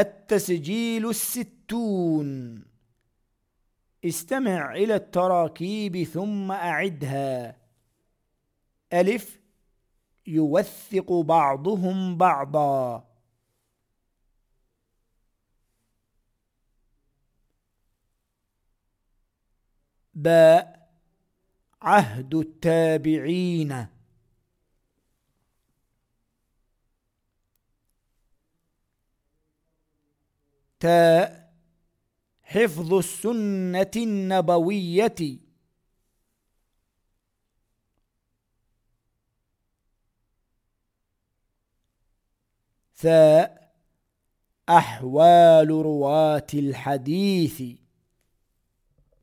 التسجيل الستون. استمع إلى التراكيب ثم أعدها. ألف. يوثق بعضهم بعضا. باء. عهد التابعين. حفظ السنة النبوية. ثاء أحوال رواة الحديث.